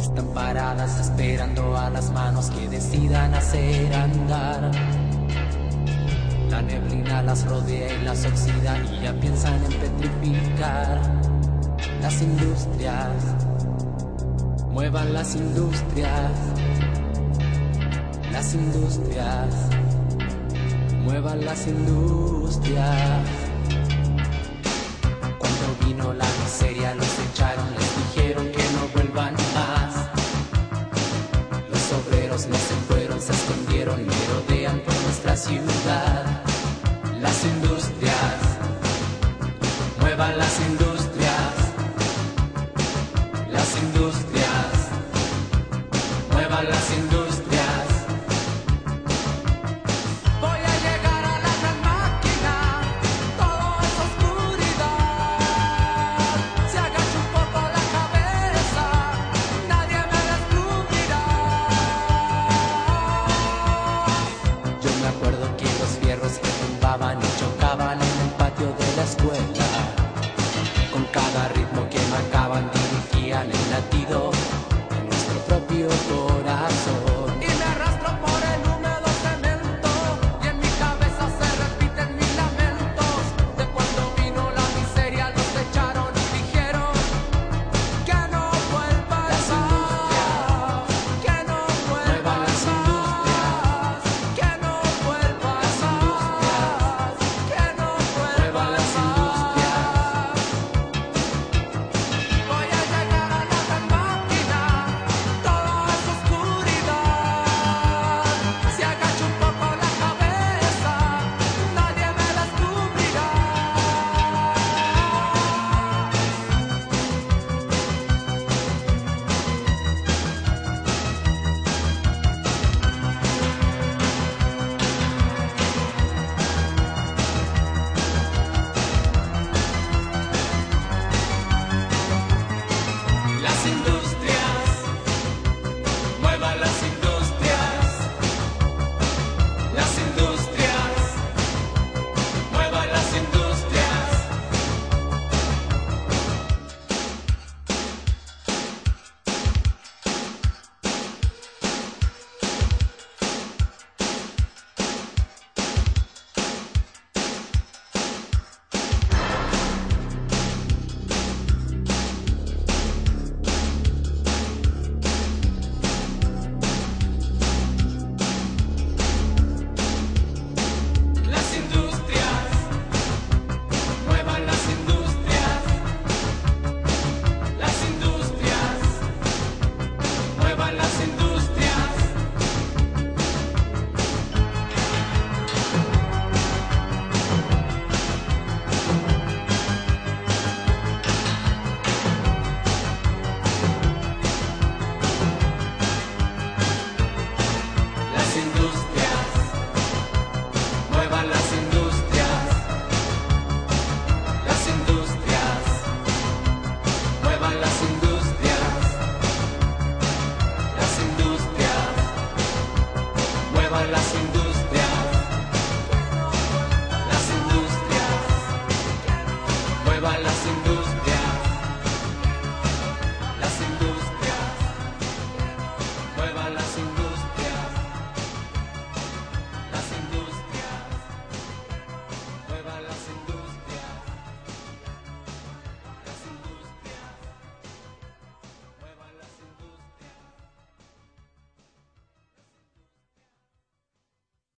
Están paradas esperando a las manos que decidan hacer andar. La neblina las rodea y las oxida y ya piensan en petrificar las industrias. Muevan las industrias, las industrias, muevan las industrias. Industrias, muevan las industrias, las industrias, muevan las industrias. Con cada ritmo que marcaban dirigían el latido nuestro propio corazón.